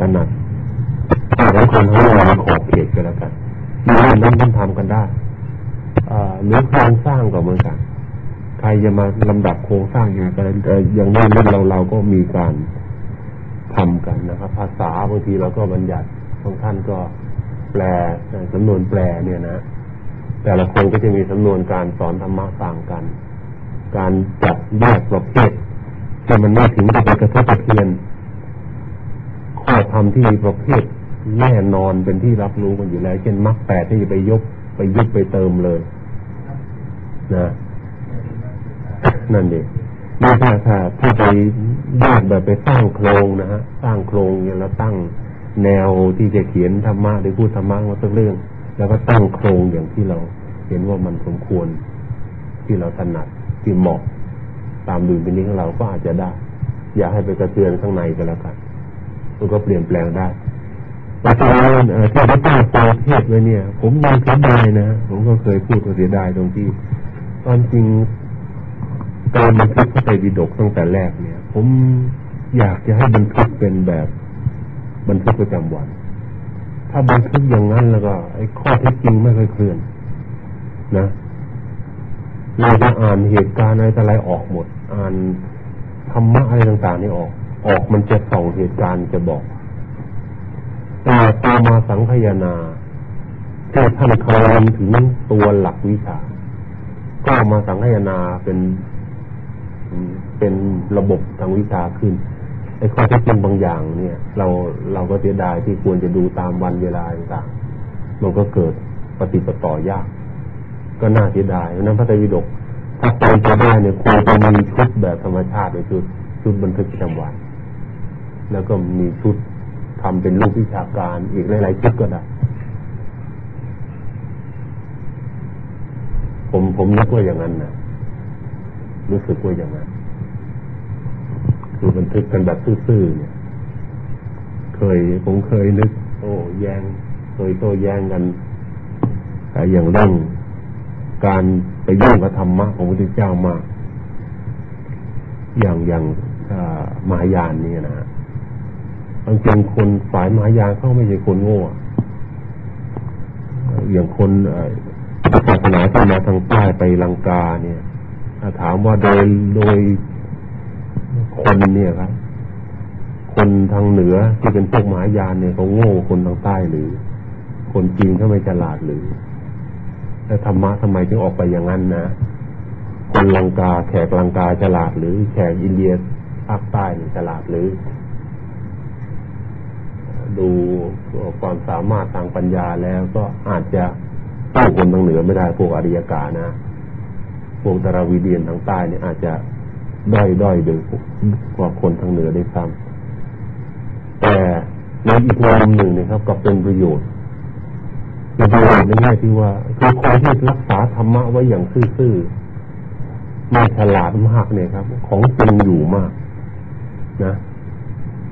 ถนัดถ้าของคนเขาเรียกขอบเขตกันแล้วกันมีเรื่องนั้นต้องทำกันได้หรือโครงสร้างก็เหมือนกันใครจะมาลำดับโครงสร้างอย่างไรอย่างนี้เราเราก็มีการทำกันนะครับ ภาษาบางทีเราก็บัญญัติบางท่านก็แปลสำนวนแปลเนี่ยนะ แต่ละคนก็จะมีสำนวนการสอนธรรมะต่างกัน การจัดแยกประเภทที่มันไม่ถึงกับกระทบกระเทือน ข้อธรรมที่มีประเภทแน่นอนเป็นที่รับรู้กันอยู่แล้ว เช่นมรรคแปดที่จะไปยกไปยุบไปเติมเลย นะนั่นเองนี่ถ้าถ้าถ้าไปแยกแบบไปสร้างโครงนะฮะสร้างโครงเนี่ยแล้วตั้งแนวที่จะเขียนธรรมะหรือพูดธรรมะมาสักเรื่อง แล้วก็ตั้งโครงอย่างที่เราเห็นว่ามันสมควรที่เราถนัดที่เหมาะตามดุลพินิจของเราก็อาจจะได้ อย่าให้ไปกระเทือนข้างในก็แล้วกัน มันก็เปลี่ยนแปลงได้ปัจจุบันที่ได้ตั้งปรเทศไว้เนี่ย ผมยังเสียดายนะผมก็เคยพูดว่าเสียดายตรงที่ตอนจริงการบันทึกพระไตรปิฎกตั้งแต่แรกเนี่ย ผมอยากจะให้บันทึกเป็นแบบบันทึกประจำวัน ถ้าบันทึกอย่างนั้นแล้วก็ ไอ้ข้อเท็จจริงไม่ค่อยเคลื่อนนะเราจะอ่านเหตุการณ์อะไรอะไรออกหมด อ่านธรรมะอะไรต่างๆนี่ออก ออกมันจะส่องเหตุการณ์จะบอกแต่ตามมาสังขยานาถ้าท่านคำนถึงตัวหลักวิชา ก็มาสังขยานาเป็นเป็นระบบทางวิชาขึ้นไอ้ข้อเท็จจริงบางอย่าง เนี่ย เราเราก็เสียดายที่ควรจะดูตามวันเวลาต่างๆมันก็เกิดปฏิปต่อยาก ก็น่าเสียดายเพราะนั้นพระไตรปิฎกถ้าไปจะได้เนี่ยควรจะมีชุดแบบธรรมชาติในชุดชุดบันทึกประจำวัน แล้วก็มีชุดทำเป็นรูปวิชาการอีกหลายๆชุดก็ได้ ผมผมนึกว่าอย่างนั้นนะรู้สึกว่าอย่างนั้น คือบันทึกกันแบบซื่อๆเนี่ย เคยผมเคยนึก โอ้แยงเคยโต้แย้งกันแต่อย่างเรื่องการไปยุ่งกับธรรมะของพระพุทธเจ้ามาก อย่างอย่างมายานนี่นะฮะ บางทีคนฝ่ายมายาเขาไม่ใช่คนโง่อย่างคนศาสนาที่มาทางใต้ไปลังกาเนี่ยถามว่าโดยโดยคนเนี่ยครับ คนทางเหนือที่เป็นพวกหมายานเนี่ยเขาโง่คนทางใต้หรือ คนจีนเขาไม่ฉลาดหรือ แล้วธรรมะทำไมถึงออกไปอย่างนั้นนะคนลังกาแขกลังกาฉลาดหรือ แขกอินเดียภาคใต้ฉลาดหรือ ดูความสามารถทางปัญญาแล้วก็อาจจะต้องคนทางเหนือไม่ได้พวกอริยกานะ พวกตราวิเดียนทางใต้เนี่ยอาจจะด้อยด้อยเดืกว่าคนทางเหนือได้ซ้ำแต่ในอีกมุมหนึ่งนี่ยครับ ก็เป็นประโยชน์ในประโยชน์ในแง่ที่ว่าคือคนที่รักษาธรรมะไว้อย่างซื่อๆไม่ฉลาดมากเนี่ยครับ ของจริงอยู่มาก นะ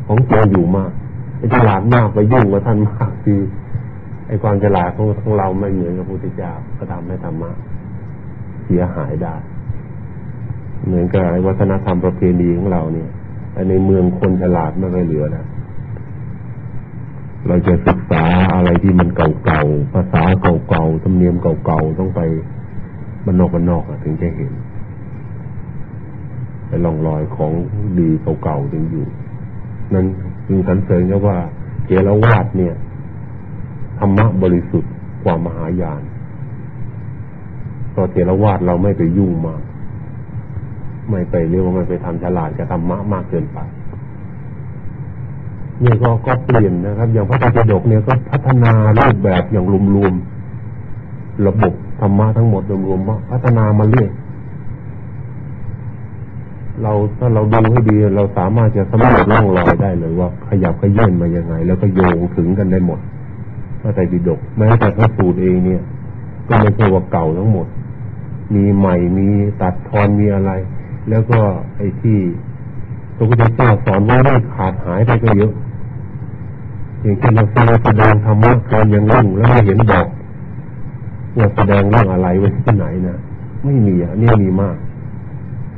ของจริงอยู่มาก ไอ้ฉลาดมากไปยุ่งกับท่านมากคือไอ้ความฉลาดของของเราไม่เหมือนกับพุทธเจ้าก็ทำให้ธรรมะเสียหายได้ เหมือนกับวัฒนธรรมประเพณีของเราเนี่ยในเมืองคนฉลาดไม่ค่อยเหลือนะเราจะศึกษาอะไรที่มันเก่าๆภาษาเก่าๆธรรมเนียมเก่าๆต้องไปบรรนอกบรรนอกถึงจะเห็นไปลองรอยของดีเก่าๆจึงอยู่ นั้น จึงสันเสริญก็ว่าเจรวาดเนี่ยธรรมะบริสุทธิ์กว่ามหายานเพราะเจรวาดเราไม่ไปยุ่งมาก ไม่ไปเรียกว่าไม่ไปทำฉลาดกับธรรมะมากเกินไปเนี่ยก็ก็เปลี่ยนนะครับ อย่างพระไตรปิฎกเนี่ยก็พัฒนารูปแบบอย่างรวมๆระบบธรรมะทั้งหมดรวมๆว่าพัฒนามาเรื่อย เราถ้าเราดูให้ดีเราสามารถจะสำรวจร่องรอยได้เลยว่า ขยับขยื่นมายังไง แล้วก็โยงถึงกันได้หมดพระไตรปิฎกแม้แต่พระสูตรเองเนี่ย ก็ไม่ใช่ว่าเก่าทั้งหมด มีใหม่มีตัดทอนมีอะไร แล้วก็ไอ้ที่พระพุทธเจ้าสอนว่าได้ขาดหายไปก็เยอะอย่างเช่นเราแสดงธรรมะตอนยังนั่งแล้วไม่เห็นบอกว่าแสดงเรื่องอะไรไว้ที่ไหนนะไม่มีอะนี่มีมาก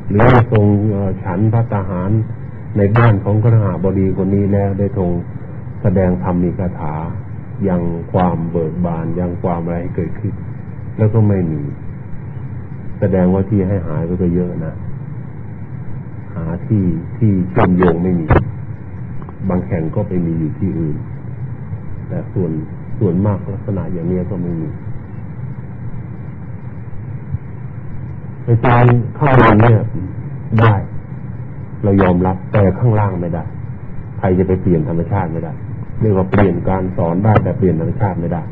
หรือทรงฉันพระทหารในบ้านของกระหาบดีคนนี้แล้วได้ทรงแสดงธรรมมีคาถายังความเบิกบานยังความอะไรให้เกิดขึ้น แล้วก็ไม่มี แสดงว่าที่ให้หายก็เยอะนะ หาที่ที่เชื่อมโยงไม่มี บางแห่งก็ไปมีอยู่ที่อื่น แต่ส่วนส่วนมากลักษณะอย่างนี้ก็ไม่มี ในการข้างบนเนี่ยได้ เรายอมรับแต่ข้างล่างไม่ได้ ใครจะไปเปลี่ยนธรรมชาติไม่ได้เรียกว่าเปลี่ยนการสอนได้แต่เปลี่ยนธรรมชาติไม่ได้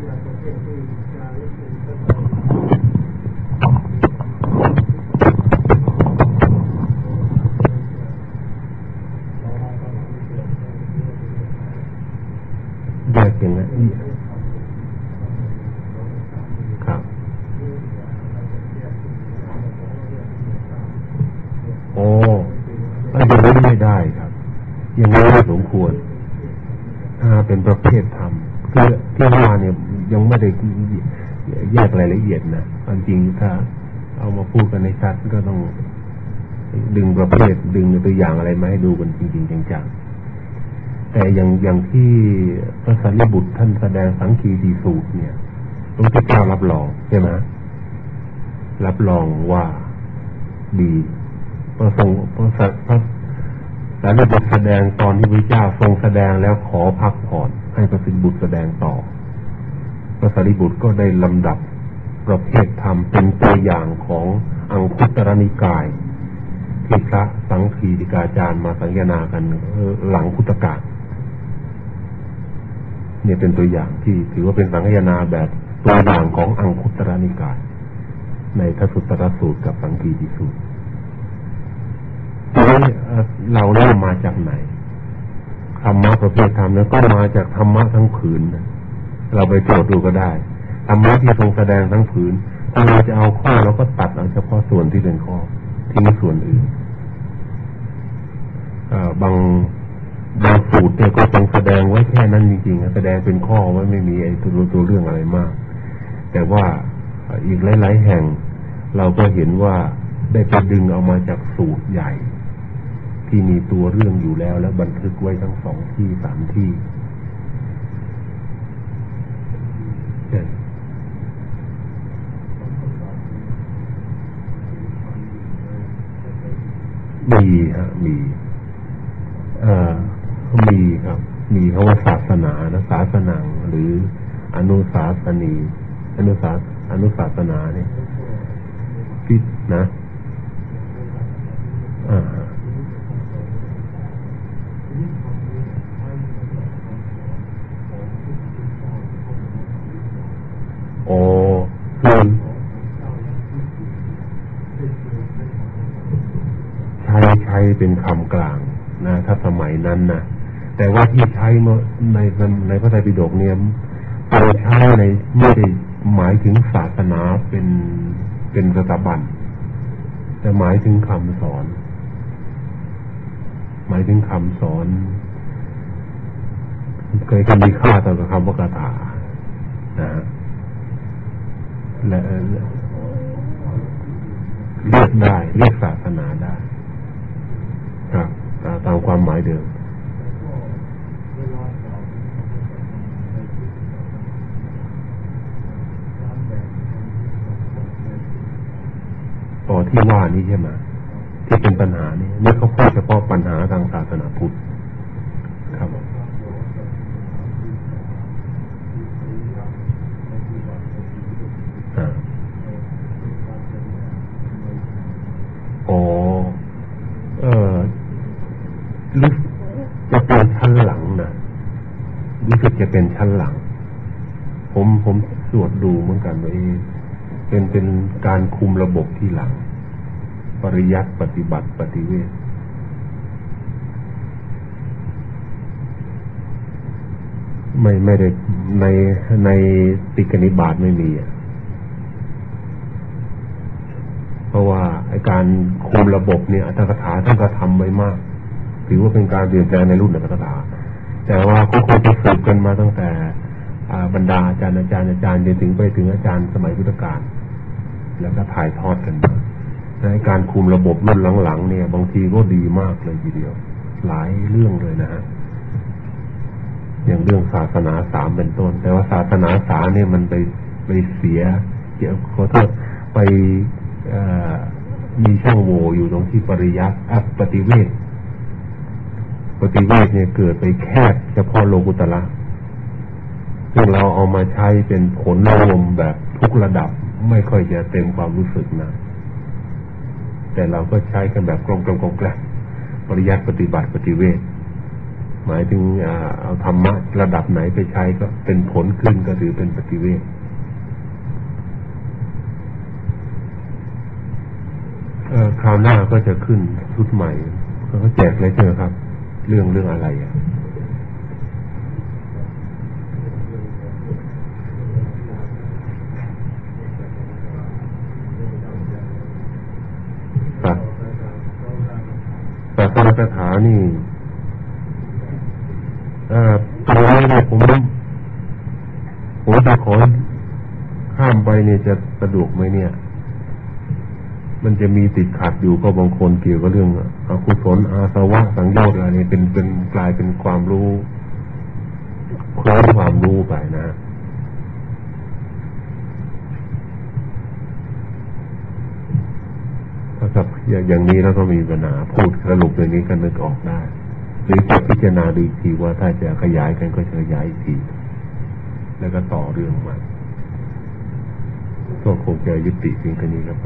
แยกอย่างนั้นครับ โอ้อันนี้ ไม่ได้ครับยังไม่สมควร ถ้าเป็นประเภทธรรมคือที่ว่าเนี่ยยังไม่ได้แยกรายละเอียดนะความจริงถ้า เอามาพูดกันในชัดก็ต้องดึงประเภทดึงตัวอย่างอะไรมาให้ดูกันจริง ๆจังๆแต่อย่างอย่างที่พระสันนิบุตรท่านแสดงสังคีดีสูตรเนี่ยพระพุทธเจ้ารับรองใช่ไหมรับรองว่าดีพระทรงพระสัพระ สารีบุตรแสดงตอนที่พระเจ้าทรงแสดงแล้วขอพักผ่อนให้พระสิบุตรแสดงต่อ พระสารีบุตรก็ได้ลำดับประเภทธรรมเป็นตัวอย่างของอังคุตรนิกายที่พระสังคีติกาจารย์มาสังยนากันหลังพุทธกาเนี่ยเป็นตัวอย่างที่ถือว่าเป็นสังคยนาแบบตัวอย่างของอังคุตรนิกาย ในทสุตรสูตรกับสังคีติสูตร เราเริ่มมาจากไหนธรรมะประเภทธรรมนั้นก็มาจากธรรมะทั้งผืนนะเราไปโจทย์ดูก็ได้ธรรมะที่ทรงแสดงทั้งผืนถ้าเราจะเอาข้อเราก็ตัดเอาเฉพาะส่วนที่เป็นข้อทิ้งส่วนอื่นบางบางสูตรเนี่ยก็ทรงแสดงไว้แค่นั้นจริงๆแสดงเป็นข้อไว้ไม่มีไอ้ตัวตัวเรื่องอะไรมาก แต่ว่าอีกหลาย ๆ แห่ง เราก็เห็นว่าได้ไปดึงเอามาจากสูตรใหญ่ ที่มีตัวเรื่องอยู่แล้วแล้วบันทึกไว้ทั้งสองที่สามที่มีฮะมีเอ่อมีครับ มีคำว่าศาสนานะศาสนาหรืออนุศาสนี อนุศาสอนุศาสนาเนี่ยพินะอ่าโอ้คือใช้ใช้เป็นคำกลางนะถ้าสมัยนั้นนะแต่ว่าที่ใช้ในในพระไตรปิฎกเนี่ยเราใช้ในไม่ได้หมายถึงศาสนาเป็นเป็นสถาบันแต่หมายถึงคำสอน หมายถึงคำสอนเคยจะมีค่าต่อคำว่าคาถานะและเรียกได้เรียกศาสนาได้ ครับตามความหมายเดิมต่อที่ว่านี้ใช่ไหมที่เป็านี้นี่เขาพูดเฉพาะปัญหาทางศาสนาพุทธครับอ๋อเออรู้จะเป็นชั้นหลังนะรู้สึกจะเป็นชั้นหลัง ผมผมสวดดูเหมือนกันว่าเป็นเป็นการคุมระบบที่หลัง ปริยัติปฏิบัติปฏิเวทไม่ไม่ได้ในในติกนิบาตไม่มีอะเพราะว่าการคุมระบบเนี่ยอัตถกถาท่านก็ทำไว้มาก ถือว่าเป็นการเปลี่ยนแปลงในรุ่นอัตถกถา แต่ว่าก็คงจะสืบกันมาตั้งแต่บรรดาอาจารย์อาจารย์อาจารย์จนถึงไปถึงอาจารย์สมัยพุทธกาลแล้วก็ถ่ายทอดกันมา ในการคุมระบบรุ่นหลังๆ เนี่ย บางทีก็ดีมากเลยทีเดียว หลายเรื่องเลยนะฮะอย่างเรื่องศาสนาสามเป็นต้น แต่ว่าศาสนาสามเนี่ยมันไปไปเสียเกี่ยวขอโทษไปมีช่องโหว่อยู่ตรงที่ปริยัติปปฏิเวทปฏิเวทเนี่ยเกิดไปแคบเฉพาะโลกุตละซึ่งเราเอามาใช้เป็นผลรวมแบบทุกระดับไม่ค่อยจะเต็มความรู้สึกนะ แต่เราก็ใช้กันแบบกลมกลมกลมแกลมปริยัติปฏิบัติปฏิเวทหมายถึงเอาธรรมะระดับไหนไปใช้ก็เป็นผลขึ้นก็ถือเป็นปฏิเวทคราวหน้าก็จะขึ้นชุดใหม่เขาแจกเลยเจอครับ เรื่องเรื่องอะไรอะ ครับแต่ตอน คาถานี่ตรงนี้เนี่ยผมผมจะขอข้ามไปเนี่ยจะสะดวกไหมเนี่ย มันจะมีติดขัดอยู่ก็บางคนเกี่ยวกับเรื่องอกุศลอาสวะสังโยชน์อะไรเนี่ยเป็นเป็นกลายเป็นความรู้คล้องความรู้ไปนะ ถ้ากับอย่างอย่างนี้แล้วก็มีปัญหาพูดสรุปอย่างนี้ก็นึกออกได้หรือจะพิจารณาดูอีทีว่าถ้าจะขยายกันก็จะขยายอีกทีแล้วก็ต่อเรื่องมาก็คงจะยุติเพียงแค่นี้ครับ